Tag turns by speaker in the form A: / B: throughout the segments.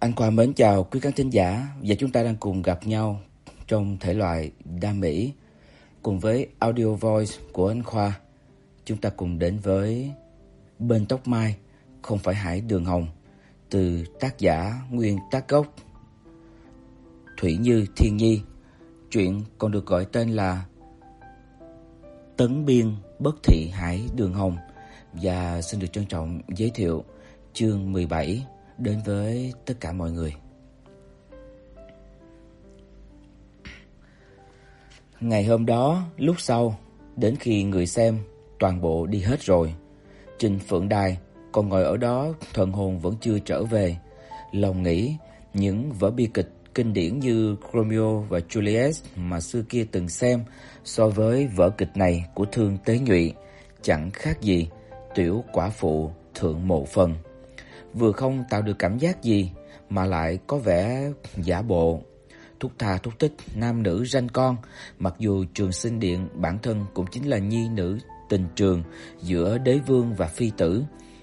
A: Anh Khoa mến chào quý khán thính giả và chúng ta đang cùng gặp nhau trong thể loại đam mỹ cùng với audio voice của anh Khoa. Chúng ta cùng đến với Bên tóc mai, không phải hải đường hồng, từ tác giả nguyên tác gốc, Thủy Như Thiên Nhi. Truyện còn được gọi tên là Tấn Biên Bất Thị Hải Đường Hồng và xin được trân trọng giới thiệu chương 17 đến với tất cả mọi người. Ngày hôm đó, lúc sau, đến khi người xem toàn bộ đi hết rồi, Trình Phượng Đài còn ngồi ở đó, thần hồn vẫn chưa trở về, lòng nghĩ những vở bi kịch kinh điển như Romeo và Juliet mà xưa kia từng xem so với vở kịch này của Thương Tế Nhụy chẳng khác gì tiểu quả phụ thượng mộ phần vừa không tạo được cảm giác gì mà lại có vẻ giả bộ. Thúc tha thúc thích nam nữ ranh con, mặc dù Trường Sinh Điện bản thân cũng chính là nhi nữ tình trường giữa đế vương và phi tử,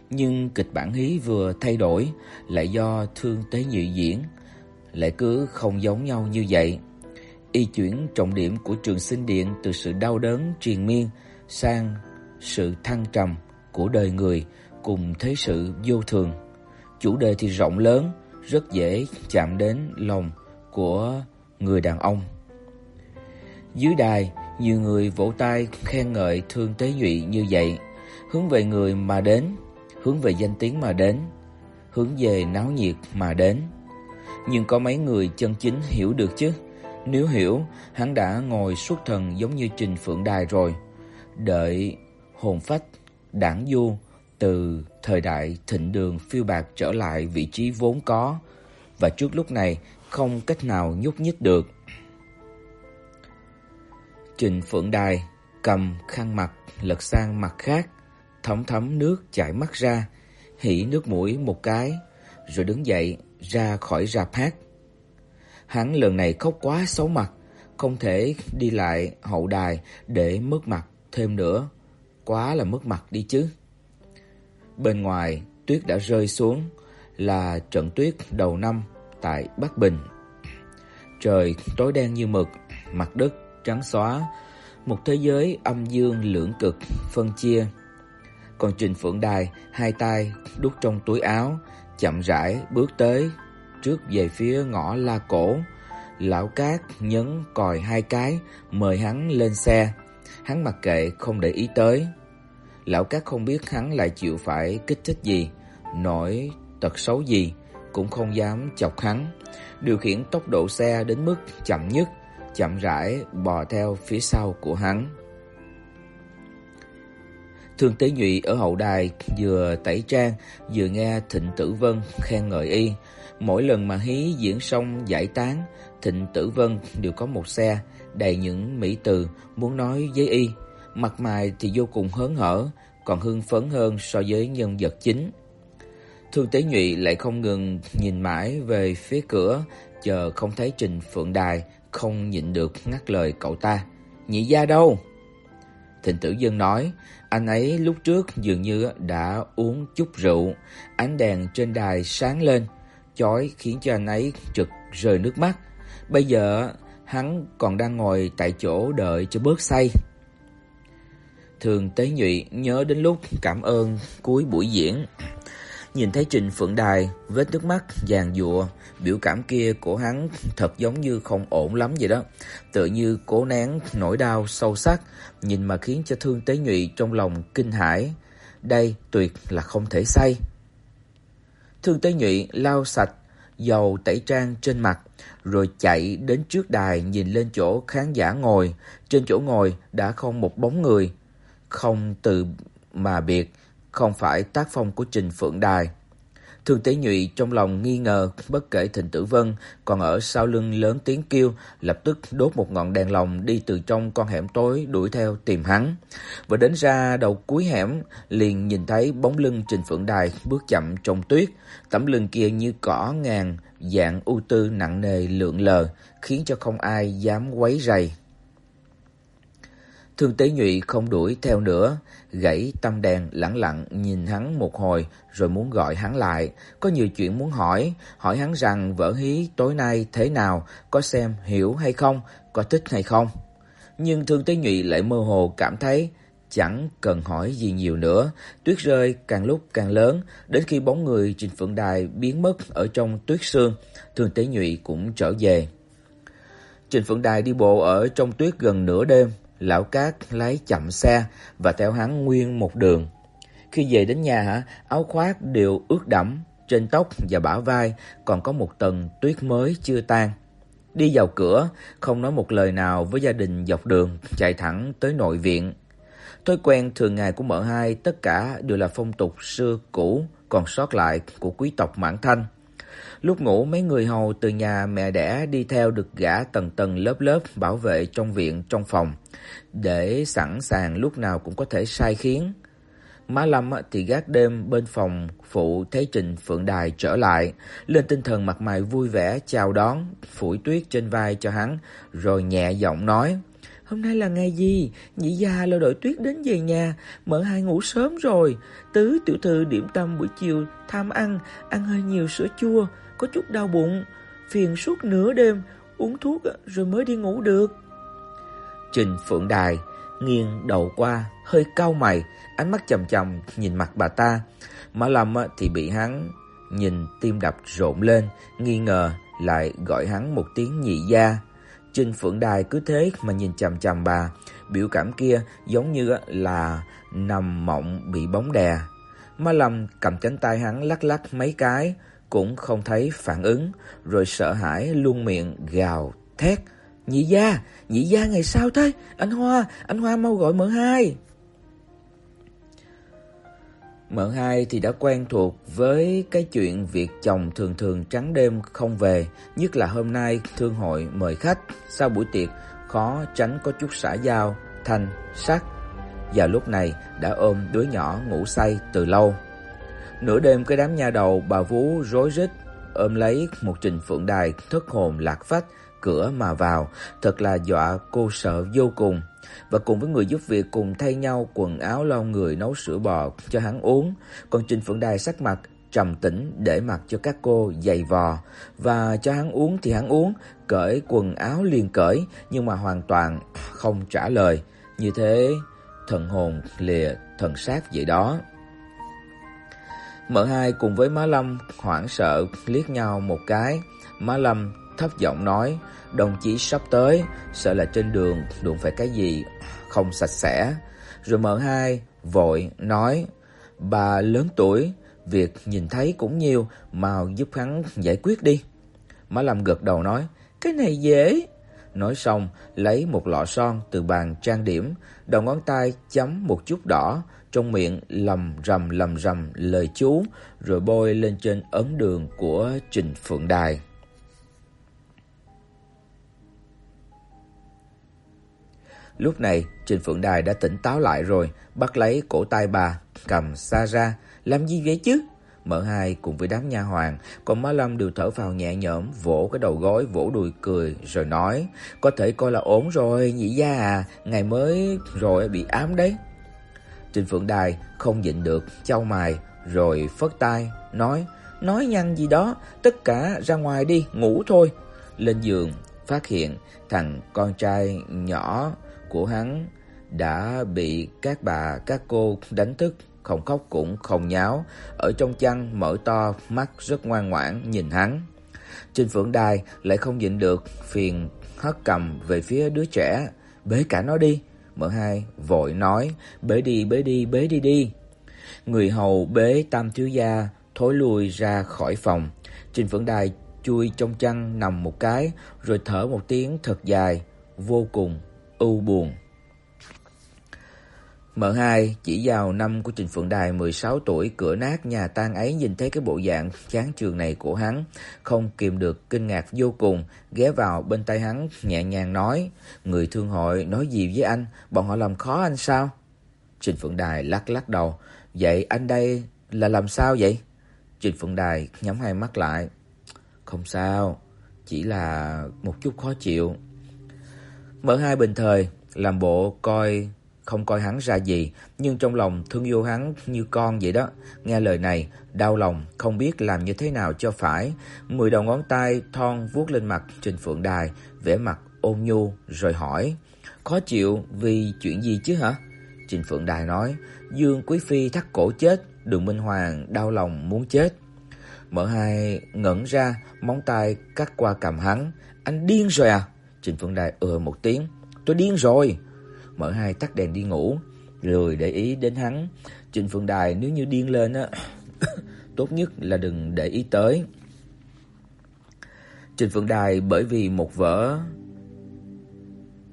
A: nhưng kịch bản hí vừa thay đổi lại do thương tế nhị diễn, lại cứ không giống nhau như vậy. Y chuyển trọng điểm của Trường Sinh Điện từ sự đau đớn triền miên sang sự thăng trầm của đời người cùng thế sự vô thường. Chủ đề thì rộng lớn, rất dễ chạm đến lòng của người đàn ông. Dưới đài, nhiều người vỗ tay khen ngợi Thương Tế Nhụy như vậy, hướng về người mà đến, hướng về danh tiếng mà đến, hướng về náo nhiệt mà đến. Nhưng có mấy người chân chính hiểu được chứ? Nếu hiểu, hắn đã ngồi suốt thần giống như Trình Phượng Đài rồi, đợi hồn phách đảng du từ thời đại thịnh đường phiêu bạc trở lại vị trí vốn có và trước lúc này không cách nào nhúc nhích được. Trình Phượng Đài cầm khăn mặt lật sang mặt khác, thấm thấm nước chảy mắt ra, hỉ nước mũi một cái, rồi đứng dậy ra khỏi rạp hát. Hắn lần này khóc quá xấu mặt, không thể đi lại hậu đài để mất mặt thêm nữa, quá là mất mặt đi chứ. Bên ngoài, tuyết đã rơi xuống, là trận tuyết đầu năm tại Bắc Bình. Trời tối đen như mực, mặt đất trắng xóa, một thế giới âm dương lưỡng cực phân chia. Còn Trình Phượng Đài hai tay đút trong túi áo, chậm rãi bước tới trước về phía ngõ La Cổ. Lão Cát nhấn còi hai cái, mời hắn lên xe. Hắn mặc kệ không để ý tới. Lão Cát không biết hắn lại chịu phải kích thích gì, nổi tật xấu gì, cũng không dám chọc hắn. Điều khiển tốc độ xe đến mức chậm nhất, chậm rãi bò theo phía sau của hắn. Thương Tế Nhụy ở hậu đài vừa tẩy trang vừa nghe Thịnh Tử Vân khen ngợi y. Mỗi lần mà hí diễn xong giải tán, Thịnh Tử Vân đều có một xe đầy những mỹ từ muốn nói với y mặt mày thì vô cùng hớn hở, còn hưng phấn hơn so với nhân vật chính. Thương Tế Nhụy lại không ngừng nhìn mãi về phía cửa, chờ không thấy Trình Phượng Đài, không nhịn được ngắt lời cậu ta. Nhị gia đâu? Thịnh Tử Dân nói, anh ấy lúc trước dường như đã uống chút rượu, ánh đèn trên đài sáng lên, chói khiến cho anh ấy trực rơi nước mắt. Bây giờ hắn còn đang ngồi tại chỗ đợi cho bớt say. Thường Tế Nhụy nhớ đến lúc cảm ơn cuối buổi diễn. Nhìn thấy Trình Phượng Đài vết nước mắt dàn dụa, biểu cảm kia của hắn thật giống như không ổn lắm vậy đó. Tự như cố nén nỗi đau sâu sắc, nhìn mà khiến cho Thương Tế Nhụy trong lòng kinh hãi. Đây tuyệt là không thể say. Thương Tế Nhụy lau sạch dầu tẩy trang trên mặt, rồi chạy đến trước đài nhìn lên chỗ khán giả ngồi. Trên chỗ ngồi đã không một bóng người, không từ mà biệt, không phải tác phong của Trình Phượng Đài. Thường Tế Nhụy trong lòng nghi ngờ, bất kể Thịnh Tử Vân còn ở sau lưng lớn tiếng kêu, lập tức đốt một ngọn đèn lồng đi từ trong con hẻm tối đuổi theo tìm hắn. vừa đến ra đầu cuối hẻm, liền nhìn thấy bóng lưng Trình Phượng Đài bước chậm trong tuyết, tấm lưng kia như cỏ ngàn, dạng ưu tư nặng nề lượn lờ, khiến cho không ai dám quấy rầy. Thương Tế Nhụy không đuổi theo nữa, gãy tâm đèn lẳng lặng nhìn hắn một hồi rồi muốn gọi hắn lại, có nhiều chuyện muốn hỏi, hỏi hắn rằng vở hí tối nay thế nào, có xem hiểu hay không, có thích hay không. Nhưng Thương Tế Nhụy lại mơ hồ cảm thấy chẳng cần hỏi gì nhiều nữa, tuyết rơi càng lúc càng lớn, đến khi bóng người Trình Phượng Đài biến mất ở trong tuyết sương, Thương Tế Nhụy cũng trở về. Trình Phượng Đài đi bộ ở trong tuyết gần nửa đêm, lão cát lái chậm xe và theo hắn nguyên một đường. Khi về đến nhà hả, áo khoác đều ướt đẫm, trên tóc và bả vai còn có một tầng tuyết mới chưa tan. Đi vào cửa, không nói một lời nào với gia đình dọc đường, chạy thẳng tới nội viện. Thói quen thường ngày của mợ hai tất cả đều là phong tục xưa cũ còn sót lại của quý tộc Mãn Thanh. Lúc ngủ mấy người hầu từ nhà mẹ đẻ đi theo được gã tầng tầng lớp lớp bảo vệ trong viện trong phòng để sẵn sàng lúc nào cũng có thể sai khiến. Má Lâm thì gác đêm bên phòng phụ thấy Trình Phượng Đài trở lại, lên tinh thần mặt mày vui vẻ chào đón, phủi tuyết trên vai cho hắn, rồi nhẹ giọng nói: "Hôm nay là ngày gì? Nhị gia lo đội tuyết đến về nhà, mở hai ngủ sớm rồi. Tứ tiểu thư điểm tâm buổi chiều tham ăn, ăn hơi nhiều sữa chua, có chút đau bụng, phiền suốt nửa đêm, uống thuốc à, rồi mới đi ngủ được." Trình Phượng Đài nghiêng đầu qua, hơi cau mày, ánh mắt chằm chằm nhìn mặt bà ta. Mã Lâm à, thì bị hắn nhìn tim đập rộn lên, nghi ngờ lại gọi hắn một tiếng nhị gia. Trình Phượng Đài cứ thế mà nhìn chằm chằm bà, biểu cảm kia giống như à, là nằm mộng bị bóng đè. Mã Lâm cầm cánh tay hắn lắc lắc mấy cái, cũng không thấy phản ứng, rồi sợ hãi luôn miệng gào thét. Nhị gia, nhị gia ngày sao thế? Anh Hoa, anh Hoa mau gọi mợ hai. Mợ hai thì đã quen thuộc với cái chuyện việc chồng thường thường trắng đêm không về, nhất là hôm nay thương hội mời khách, sau buổi tiệc khó tránh có chút xã giao, thanh, sắc. Và lúc này đã ôm đứa nhỏ ngủ say từ lâu. Nửa đêm cái đám nha đầu bà Vũ rối rít ôm lấy một Trình Phượng Đài thất hồn lạc phách cửa mà vào, thật là dọa cô sợ vô cùng. Và cùng với người giúp việc cùng thay nhau quần áo lau người nấu sữa bò cho hắn uống, còn Trình Phượng Đài sắc mặt trầm tĩnh để mặc cho các cô giày vò và cho hắn uống thì hắn uống, cởi quần áo liền cởi nhưng mà hoàn toàn không trả lời. Như thế thần hồn lìa thần xác vậy đó. Mợ hai cùng với Má Lâm hoảng sợ liếc nhau một cái, Má Lâm thấp giọng nói, đồng chí sắp tới, sợ là trên đường đụng phải cái gì không sạch sẽ. Rồi mở hai vội nói, bà lớn tuổi, việc nhìn thấy cũng nhiều, mau giúp hắn giải quyết đi. Má Lâm gật đầu nói, cái này dễ. Nói xong, lấy một lọ son từ bàn trang điểm, đầu ngón tay chấm một chút đỏ, trong miệng lầm rầm lầm rầm lời chú, rồi bôi lên trên ấn đường của Trình Phượng Đài. Lúc này, Trình Phượng Đài đã tỉnh táo lại rồi, bắt lấy cổ tay bà, cầm xa ra, "Làm gì vậy chứ?" Mợ hai cùng với đám nha hoàn, còn Má Lâm đều thở phào nhẹ nhõm, vỗ cái đầu gối, vỗ đùi cười rồi nói: "Có thể coi là ổn rồi, nhị gia à, ngày mới rồi bị ám đấy." Trình Phượng Đài không nhịn được chau mày rồi phất tay nói: "Nói nhăng gì đó, tất cả ra ngoài đi, ngủ thôi." Lên giường phát hiện thằng con trai nhỏ của hắn đã bị các bà các cô đánh thức, không khóc cũng không nháo, ở trong chăn mở to mắt rất ngoan ngoãn nhìn hắn. Trình Phượng Đài lại không nhịn được phiền hất cầm về phía đứa trẻ, bế cả nó đi. Mở hai vội nói, bế đi, bế đi, bế đi đi. Người hầu bế Tam thiếu gia thối lui ra khỏi phòng. Trình Phượng Đài chui trong chăn nằm một cái, rồi thở một tiếng thật dài, vô cùng ưu buồn. M2 chỉ vào năm của Trình Phượng Đài 16 tuổi cửa nát nhà tan ấy nhìn thấy cái bộ dạng chán trường này của hắn, không kìm được kinh ngạc vô cùng, ghé vào bên tay hắn nhẹ nhàng nói: "Người thương hội nói gì với anh, bọn họ làm khó anh sao?" Trình Phượng Đài lắc lắc đầu, "Vậy anh đây là làm sao vậy?" Trình Phượng Đài nhắm hai mắt lại, "Không sao, chỉ là một chút khó chịu." Mở hai bình thời làm bộ coi không coi hắn ra gì, nhưng trong lòng thương yêu hắn như con vậy đó. Nghe lời này, đau lòng không biết làm như thế nào cho phải. Mười đầu ngón tay thon vuốt lên mặt Trình Phượng Đài, vẻ mặt ôn nhu rồi hỏi: "Khó chịu vì chuyện gì chứ hả?" Trình Phượng Đài nói: "Dương quý phi thắt cổ chết, Đường Minh Hoàng đau lòng muốn chết." Mở hai ngẩn ra, móng tay cắt qua cằm hắn. "Anh điên rồi à?" Trình Phượng Đài ừ một tiếng. "Tôi điên rồi." Mở hai tắt đèn đi ngủ, lười để ý đến hắn. Trịnh Phượng Đài nếu như điên lên á, tốt nhất là đừng để ý tới. Trịnh Phượng Đài bởi vì một vở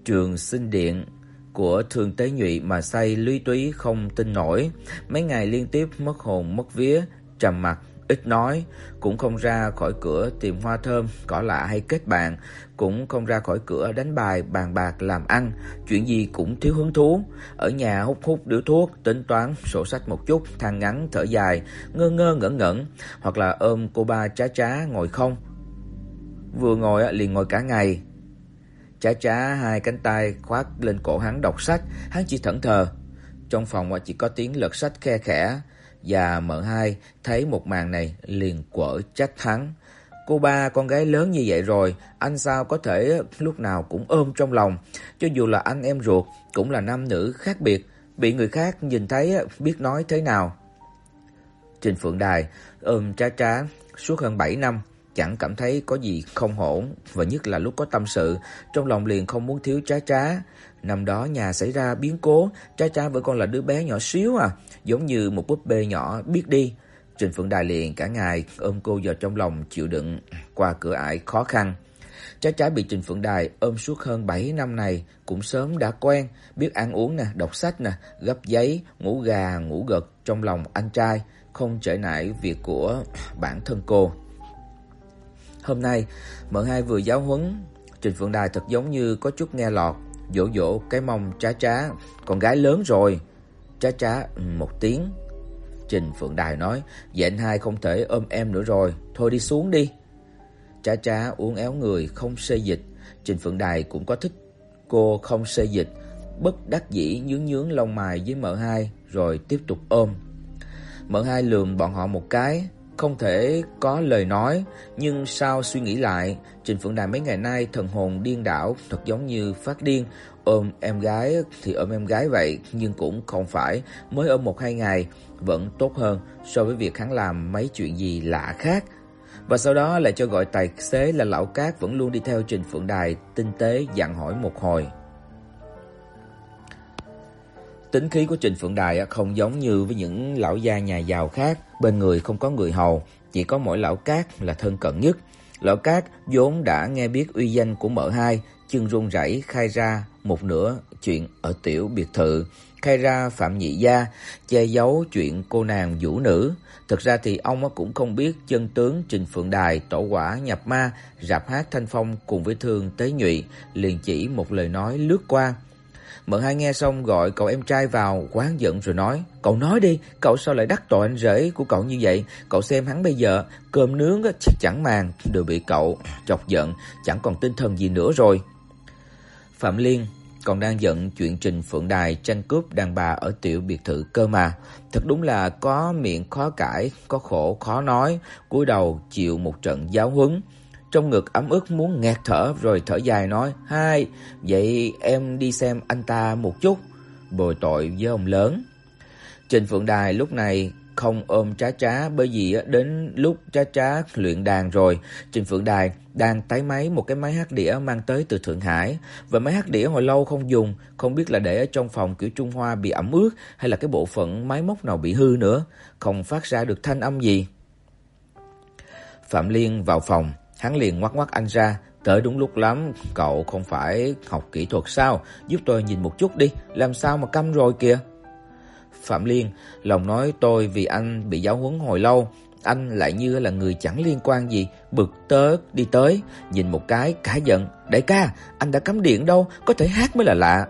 A: Trường Sinh Điện của Thường Tế Nhụy mà say Lưu túy không tin nổi, mấy ngày liên tiếp mất hồn mất vía, trầm mặc ít nói, cũng không ra khỏi cửa tìm hoa thơm, cỏ lạ hay kết bạn, cũng không ra khỏi cửa đánh bài, bàn bạc làm ăn, chuyện gì cũng thiếu hứng thú. Ở nhà hút hút điếu thuốc, tính toán sổ sách một chút, than ngắn thở dài, ngơ ngơ ngẩn ngẩn, hoặc là ôm cô ba chá chá ngồi không. Vừa ngồi liền ngồi cả ngày. Chá chá hai cánh tay khoác lên cổ hắn đọc sách, hắn chỉ thẫn thờ. Trong phòng chỉ có tiếng lật sách khe khẽ, và mợ hai thấy một màn này liền quở trách hắn. Cô ba con gái lớn như vậy rồi, anh sao có thể lúc nào cũng ôm trong lòng, cho dù là anh em ruột cũng là nam nữ khác biệt, bị người khác nhìn thấy biết nói thế nào. Trình Phượng Đài ôm Trá Trá suốt hơn 7 năm, chẳng cảm thấy có gì không ổn, và nhất là lúc có tâm sự, trong lòng liền không muốn thiếu Trá Trá. Năm đó nhà xảy ra biến cố, Trá Trá vẫn còn là đứa bé nhỏ xíu à, giống như một búp bê nhỏ biết đi. Trình Phượng Đài liền cả ngày ôm cô vào trong lòng chịu đựng qua cửa ải khó khăn. Trá Trá bị Trình Phượng Đài ôm suốt hơn 7 năm này cũng sớm đã quen, biết ăn uống nè, đọc sách nè, gấp giấy, ngủ gà, ngủ gật trong lòng anh trai, không trở nại việc của bản thân cô. Hôm nay, mợ hai vừa giáo huấn, Trình Phượng Đài thật giống như có chút nghe lọt, dỗ dỗ cái mông Trá Trá, con gái lớn rồi. Trá Trá ừ, một tiếng. Trình Phượng Đài nói, "Vậy anh hai không thể ôm em nữa rồi, thôi đi xuống đi." Trá Trá uốn éo người không xê dịch, Trình Phượng Đài cũng có thích cô không xê dịch, bất đắc dĩ nhướng nhướng lông mày với mợ hai rồi tiếp tục ôm. Mợ hai lườm bọn họ một cái, không thể có lời nói, nhưng sao suy nghĩ lại, Trình Phượng Đài mấy ngày nay thần hồn điên đảo, thật giống như phát điên, ôm em gái thì ôm em gái vậy, nhưng cũng không phải mới ôm một hai ngày, vẫn tốt hơn so với việc hắn làm mấy chuyện gì lạ khác. Và sau đó lại cho gọi tài xế là lão Cát vẫn luôn đi theo Trình Phượng Đài, tinh tế dặn hỏi một hồi. Tính khí của Trình Phượng Đài không giống như với những lão gia nhà giàu khác, bên người không có người hầu, chỉ có mỗi lão Cát là thân cận nhất. Lão Cát vốn đã nghe biết uy danh của mợ hai, chân run rẩy khai ra một nửa chuyện ở tiểu biệt thự, khai ra Phạm Nhị gia che giấu chuyện cô nàng vũ nữ. Thực ra thì ông cũng không biết chân tướng Trình Phượng Đài tổ quả nhập ma, rạp hát thanh phong cùng với Thương Tế Nhụy, liền chỉ một lời nói lướt qua. Mợ hai nghe xong gọi cậu em trai vào, quán giận rồi nói: "Cậu nói đi, cậu sao lại đắc tội anh rể của cậu như vậy? Cậu xem hắn bây giờ, cơm nướng chẳng màng đều bị cậu chọc giận, chẳng còn tinh thần gì nữa rồi." Phạm Liên còn đang giận chuyện Trình Phượng Đài tranh cướp đàn bà ở tiểu biệt thự cơ mà. Thật đúng là có miệng khó cãi, có khổ khó nói, cúi đầu chịu một trận giáo huấn. Trong ngực ấm ức muốn nghẹt thở rồi thở dài nói: "Hai, vậy em đi xem anh ta một chút, bồi tội với ông lớn." Trình Phượng Đài lúc này không ôm Trá Trá bởi vì đến lúc Trá Trá luyện đàn rồi, Trình Phượng Đài đang tái máy một cái máy hát đĩa mang tới từ Thượng Hải, và máy hát đĩa hồi lâu không dùng, không biết là để ở trong phòng kiểu Trung Hoa bị ẩm ướt hay là cái bộ phận máy móc nào bị hư nữa, không phát ra được thanh âm gì. Phạm Liên vào phòng, hắn liền ngoắc ngoắc anh ra, tới đúng lúc lắm, cậu không phải học kỹ thuật sao, giúp tôi nhìn một chút đi, làm sao mà câm rồi kìa. Phạm Liên, lòng nói tôi vì anh bị giáo huấn hồi lâu, anh lại như là người chẳng liên quan gì, bực tớ đi tới, nhìn một cái cả giận, "Đại ca, anh đã cắm điện đâu, có thể hát mới là lạ."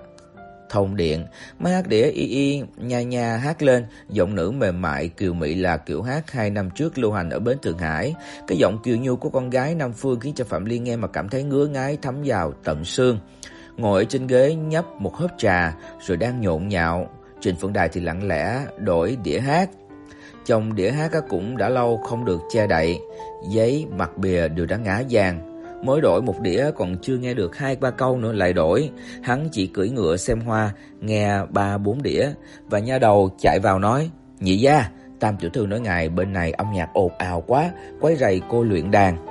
A: Thông điện, máy hát đĩa y y nha nha hát lên, giọng nữ mềm mại kiều mị là kiểu hát hai năm trước lưu hành ở bến Thượng Hải. Cái giọng kiều nhu của con gái Nam Phương khiến cho Phạm Liên nghe mà cảm thấy ngứa ngáy thấm vào tận xương. ngồi ở trên ghế nhấp một hớp trà rồi đang nhộn nhạo. Trình Phượng Đài thì lặng lẽ đổi đĩa hát. Trong đĩa hát cũng đã lâu không được che đậy, giấy mặt bìa đều đã ngã vàng. Mới đổi một đĩa còn chưa nghe được hai ba câu nữa lại đổi, hắn chỉ cưỡi ngựa xem hoa, nghe ba bốn đĩa và nha đầu chạy vào nói: "Nhị gia, Tam tiểu thư nói ngài bên này âm nhạc ồn ào quá, quấy rầy cô luyện đàn."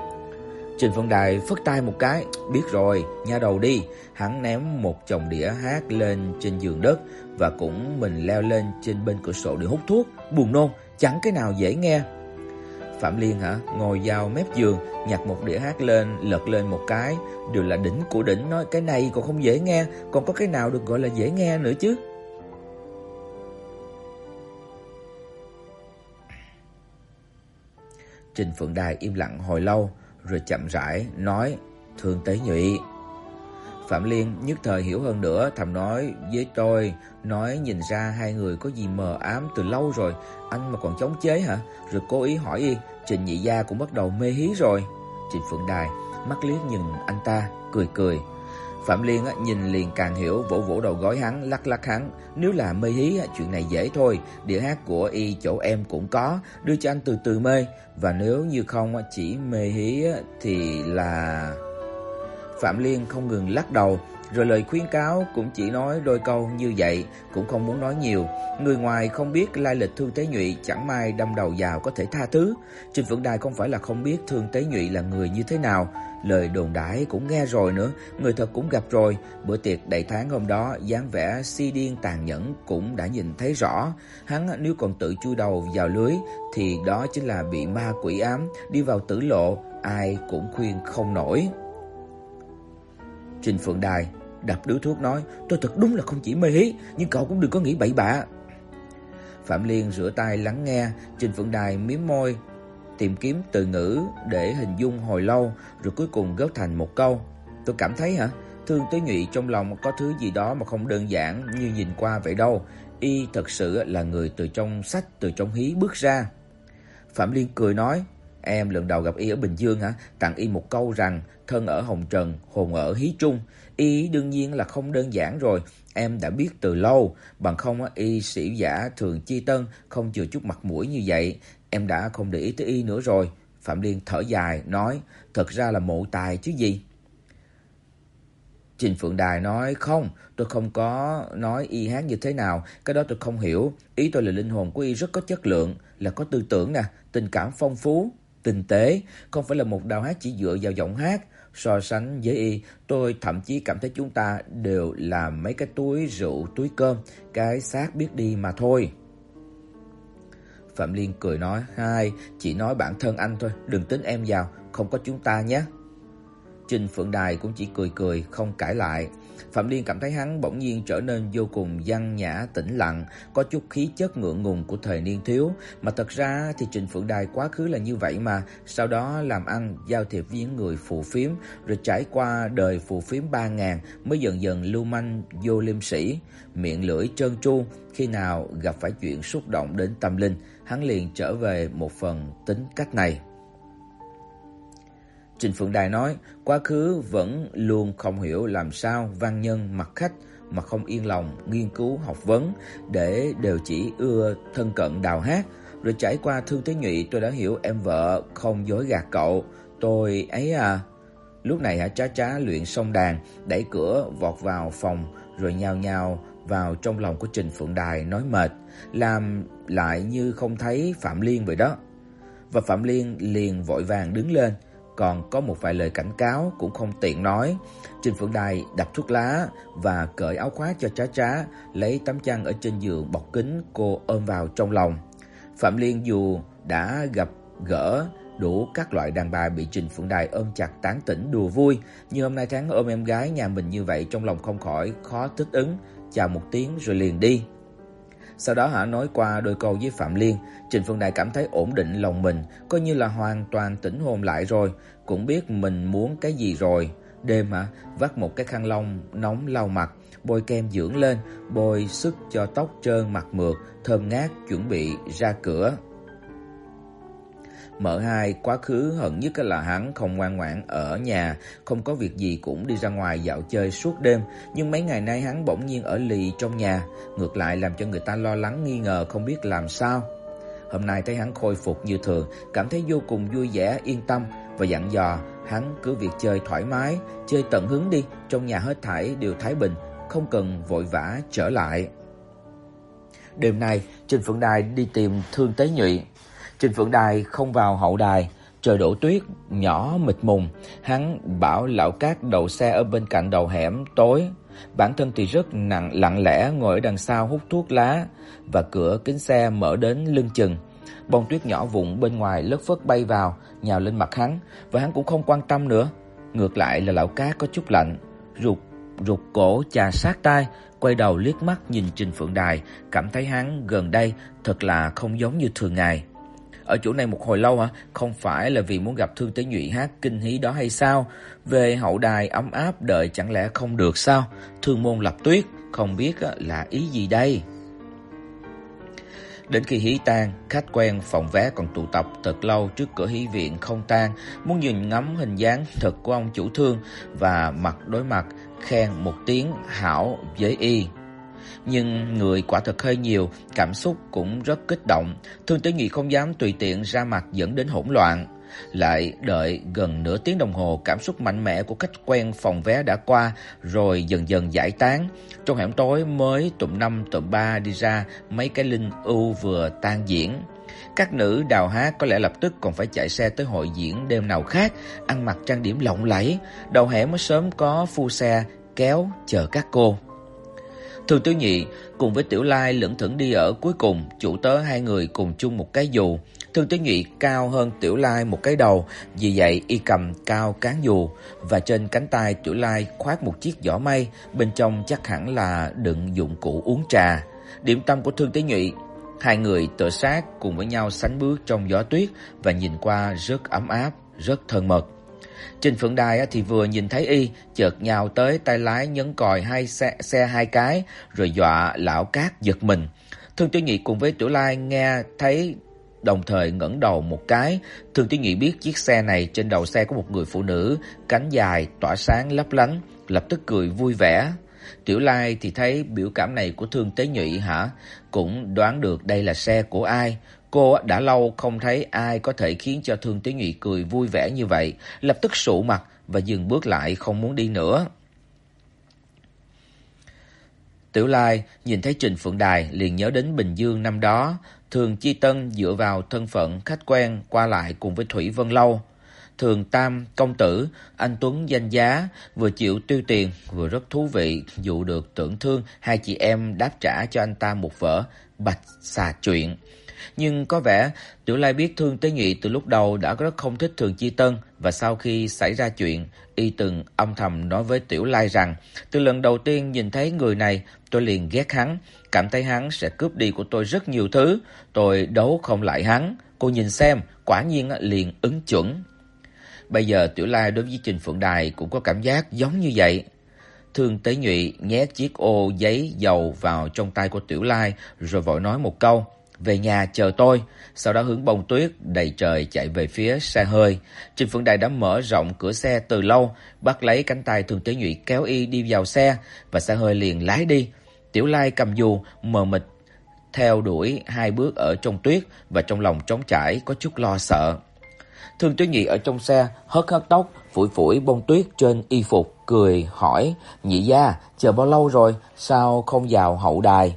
A: Trình Phượng Đài phất tay một cái, "Biết rồi, nha đầu đi." Hắn ném một chồng đĩa hát lên trên giường đất và cũng mình leo lên trên bên cửa sổ để hút thuốc, buồn nôn, chẳng cái nào dễ nghe. Phạm Liên hả, ngồi vào mép giường, nhặt một đĩa hát lên, lật lên một cái, đều là đỉnh của đỉnh nói cái này còn không dễ nghe, còn có cái nào được gọi là dễ nghe nữa chứ? Trình Phượng Đài im lặng hồi lâu, rồi chậm rãi nói: "Thương Tế Nhụy." Phạm Liên nhất thời hiểu hơn nữa, thầm nói với tôi, nói nhìn ra hai người có gì mờ ám từ lâu rồi, anh mà còn chống chế hả? Rồi cố ý hỏi y, Trình Nhị gia cũng bắt đầu mê hí rồi. Trình Phượng Đài mắt liếc nhìn anh ta, cười cười. Phạm Liên á nhìn liền càng hiểu, vỗ vỗ đầu gối hắn, lắc lắc hắn, nếu là mê hí chuyện này dễ thôi, đĩa hát của y chỗ em cũng có, đưa cho anh từ từ mê, và nếu như không chỉ mê hí thì là Phạm Liên không ngừng lắc đầu, rồi lời khuyên cáo cũng chỉ nói đôi câu như vậy, cũng không muốn nói nhiều. Người ngoài không biết lai lịch Thương Tế Nhụy chẳng may đâm đầu vào có thể tha thứ. Trình Phượng Đài không phải là không biết Thương Tế Nhụy là người như thế nào, lời đồn đãi cũng nghe rồi nữa, người thật cũng gặp rồi. Bữa tiệc đầy tháng hôm đó, dáng vẻ si điên tàn nhẫn cũng đã nhìn thấy rõ. Hắn nếu còn tự chui đầu vào lưới thì đó chính là bị ma quỷ ám, đi vào tử lộ, ai cũng khuyên không nổi. Trình Phượng Đài đập đứa thuốc nói, tôi thật đúng là không chỉ mê hí, nhưng cậu cũng đừng có nghĩ bậy bạ. Phạm Liên rửa tay lắng nghe, Trình Phượng Đài miếm môi, tìm kiếm từ ngữ để hình dung hồi lâu, rồi cuối cùng góp thành một câu. Tôi cảm thấy hả, Thương Tế Nhụy trong lòng có thứ gì đó mà không đơn giản như nhìn qua vậy đâu. Y thật sự là người từ trong sách, từ trong hí bước ra. Phạm Liên cười nói, Em lần đầu gặp y ở Bình Dương hả? Tặng y một câu rằng thân ở Hồng Trần, hồn ở Hí Trung. Y đương nhiên là không đơn giản rồi, em đã biết từ lâu, bằng không y sĩ giả thường chi tân không chừa chút mặt mũi như vậy, em đã không để ý tới y nữa rồi. Phạm Liên thở dài nói, thật ra là mộ tài chứ gì. Trình Phượng Đài nói, không, tôi không có nói y hát như thế nào, cái đó tôi không hiểu. Ý tôi là linh hồn của y rất có chất lượng, là có tư tưởng nè, tình cảm phong phú tinh tế, không phải là một đạo hát chỉ dựa vào giọng hát. So sánh với y, tôi thậm chí cảm thấy chúng ta đều là mấy cái túi rượu, túi cơm, cái xác biết đi mà thôi. Phạm Liên cười nói, hai, chỉ nói bản thân anh thôi, đừng tính em vào, không có chúng ta nhé. Trình Phượng Đài cũng chỉ cười cười, không cãi lại. Phạm Liên cảm thấy hắn bỗng nhiên trở nên vô cùng văn nhã tĩnh lặng, có chút khí chất ngượng ngùng của thời niên thiếu, mà thật ra thì Trình Phượng Đài quá khứ là như vậy mà, sau đó làm ăn giao thiệp với những người phù phiếm, rồi trải qua đời phù phiếm ba ngàn mới dần dần lưu manh vô liêm sĩ, miệng lưỡi trơn tru, khi nào gặp phải chuyện xúc động đến tâm linh, hắn liền trở về một phần tính cách này. Trình Phượng Đài nói, quá khứ vẫn luôn không hiểu làm sao văn nhân mặt khách mà không yên lòng nghiên cứu học vấn để đều chỉ ưa thân cận đào hát, rồi trải qua Thương Thế Nhụy tôi đã hiểu em vợ không dối gạt cậu, tôi ấy à. Lúc này hả Trá Trá luyện xong đàn, đẩy cửa vọt vào phòng rồi nhào nhào vào trong lòng của Trình Phượng Đài nói mệt, làm lại như không thấy Phạm Liên vậy đó. Và Phạm Liên liền vội vàng đứng lên, còn có một vài lời cảnh cáo cũng không tiện nói. Trình Phượng Đài đập thuốc lá và cởi áo khoác cho Trá Trá, lấy tấm chăn ở trên giường bọc kín cô ôm vào trong lòng. Phạm Liên dù đã gặp gỡ đủ các loại đàn bà bị Trình Phượng Đài ôm chặt tán tỉnh đùa vui, nhưng hôm nay tháng ôm em gái nhà mình như vậy trong lòng không khỏi khó thích ứng, chào một tiếng rồi liền đi. Sau đó hả nói qua đôi câu với Phạm Liên, Trình Phương Đại cảm thấy ổn định lòng mình, coi như là hoàn toàn tỉnh hồn lại rồi, cũng biết mình muốn cái gì rồi. Đêm hả, vắt một cái khăn lông nóng lau mặt, bôi kem dưỡng lên, bôi sức cho tóc trơn mặt mượt, thơm ngát chuẩn bị ra cửa. Mợ hai quá khứ hận nhất là hắn không ngoan ngoãn ở nhà, không có việc gì cũng đi ra ngoài dạo chơi suốt đêm, nhưng mấy ngày nay hắn bỗng nhiên ở lì trong nhà, ngược lại làm cho người ta lo lắng nghi ngờ không biết làm sao. Hôm nay thấy hắn khôi phục như thường, cảm thấy vô cùng vui vẻ, yên tâm và dặn dò hắn cứ việc chơi thoải mái, chơi tận hứng đi, trong nhà hết thảy đều thái bình, không cần vội vã trở lại. Đêm nay, Trình Phượng Đài đi tìm Thương Tế Nhụy. Trình Phượng Đài không vào hậu đài, trời đổ tuyết nhỏ mịt mùng, hắn bảo lão cát đậu xe ở bên cạnh đầu hẻm tối. Bản thân thì rất nặng lặng lẽ ngồi ở đằng sau hút thuốc lá và cửa kính xe mở đến lưng chừng. Bông tuyết nhỏ vụn bên ngoài lất phất bay vào, nhào lên mặt hắn và hắn cũng không quan tâm nữa. Ngược lại là lão cát có chút lạnh, rụt rụt cổ chà sát tai, quay đầu liếc mắt nhìn Trình Phượng Đài, cảm thấy hắn gần đây thật là không giống như thường ngày. Ở chỗ này một hồi lâu hả? Không phải là vì muốn gặp Thương Tế Nhụy hát kinh hí đó hay sao? Về hậu đài ấm áp đợi chẳng lẽ không được sao? Thương môn lập tuyết, không biết là ý gì đây? Đến khi hí tan, khách quen phòng vé còn tụ tập thật lâu trước cửa hí viện không tan, muốn nhìn ngắm hình dáng thật của ông chủ thương và mặt đối mặt khen một tiếng hảo với y. Nhưng người quả thật hơi nhiều, cảm xúc cũng rất kích động, Thương Tử Nghị không dám tùy tiện ra mặt dẫn đến hỗn loạn. Lại đợi gần nửa tiếng đồng hồ, cảm xúc mạnh mẽ của khách quen phòng vé đã qua rồi dần dần giải tán. Trong hẻm tối mới tụm năm tụm ba đi ra mấy cái linh ưu vừa tan diễn. Các nữ đào hát có lẽ lập tức còn phải chạy xe tới hội diễn đêm nào khác, ăn mặc trang điểm lộng lẫy, đầu hẻm mới sớm có phu xe kéo chờ các cô. Thường Tiểu Nhị cùng với Tiểu Lai lững thững đi ở cuối cùng, chủ tớ hai người cùng chung một cái dù. Thường Tiểu Nhị cao hơn Tiểu Lai một cái đầu, vì vậy y cầm cao cán dù và trên cánh tay Tiểu Lai khoác một chiếc giỏ mây, bên trong chắc hẳn là đựng dụng cụ uống trà. Điểm tâm của Thương Tiểu Nhị Hai người tựa sát cùng với nhau sánh bước trong gió tuyết và nhìn qua rất ấm áp, rất thân mật. Trình Phượng Đài thì vừa nhìn thấy y, chợt nhào tới tay lái nhấn còi hai xe, xe hai cái, rồi dọa lão cát giật mình. Thương Tiểu Nhị cùng với Tiểu Lai nghe thấy đồng thời ngẩng đầu một cái, Thương Tiểu Nhị biết chiếc xe này trên đầu xe có một người phụ nữ, cánh dài tỏa sáng lấp lánh, lập tức cười vui vẻ. Tiểu Lai thì thấy biểu cảm này của Thương Tế Nhụy hả, cũng đoán được đây là xe của ai. Cô đã lâu không thấy ai có thể khiến cho Thương Tế Nhụy cười vui vẻ như vậy, lập tức sụ mặt và dừng bước lại không muốn đi nữa. Tiểu Lai nhìn thấy Trình Phượng Đài liền nhớ đến Bình Dương năm đó, Thường Chi Tân dựa vào thân phận khách quen qua lại cùng với Thủy Vân Lâu, Thường Tam công tử, anh Tuấn danh giá, vừa chịu tiêu tiền, vừa rất thú vị, dụ được tưởng thương hai chị em đáp trả cho anh ta một vở Bạch xà chuyện. Nhưng có vẻ Tiểu Lai biết Thương Tế Nhị từ lúc đầu đã rất không thích Thường Chi Tân và sau khi xảy ra chuyện, y từng âm thầm nói với Tiểu Lai rằng, từ lần đầu tiên nhìn thấy người này, tôi liền ghét hắn, cảm thấy hắn sẽ cướp đi của tôi rất nhiều thứ, tôi đấu không lại hắn. Cô nhìn xem, quả nhiên liền ứng chuẩn. Bây giờ Tiểu Lai đối với Trình Phượng Đài cũng có cảm giác giống như vậy. Thương Tế Nhụy nhét chiếc ô giấy dầu vào trong tay của Tiểu Lai rồi vội nói một câu, "Về nhà chờ tôi." Sau đó hướng bông tuyết đầy trời chạy về phía xe hơi. Trình Phượng Đài đã mở rộng cửa xe từ lâu, bắt lấy cánh tay Thương Tế Nhụy kéo y đi vào xe và xe hơi liền lái đi. Tiểu Lai cầm dù mờ mịt theo đuổi hai bước ở trong tuyết và trong lòng trống trải có chút lo sợ. Thương Tiểu Nhị ở trong xe, hất hất tóc, phủi phủi bông tuyết trên y phục, cười hỏi, nhị gia, chờ bao lâu rồi, sao không vào hậu đài?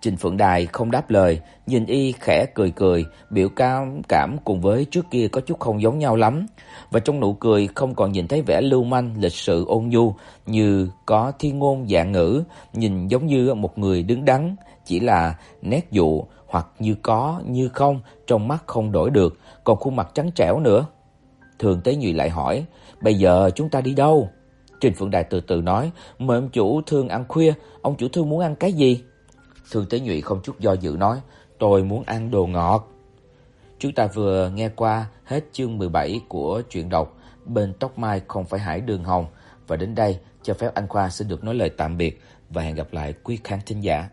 A: Trình Phượng Đài không đáp lời, nhìn y khẽ cười cười, biểu cảm cảm cùng với trước kia có chút không giống nhau lắm. Và trong nụ cười không còn nhìn thấy vẻ lưu manh, lịch sự ôn nhu, như có thiên ngôn dạng ngữ, nhìn giống như một người đứng đắn, chỉ là nét dụ hoặc như có như không, trong mắt không đổi được, còn khuôn mặt trắng trẻo nữa. Thường Tế Nhụy lại hỏi, bây giờ chúng ta đi đâu? Trình Phượng Đài từ từ nói, mời ông chủ Thương ăn khuya, ông chủ Thương muốn ăn cái gì? Thường Tế Nhụy không chút do dự nói, tôi muốn ăn đồ ngọt. Chúng ta vừa nghe qua hết chương 17 của truyện độc Bên tóc mai không phải hải đường hồng và đến đây cho phép anh Khoa xin được nói lời tạm biệt và hẹn gặp lại quý khán thính giả.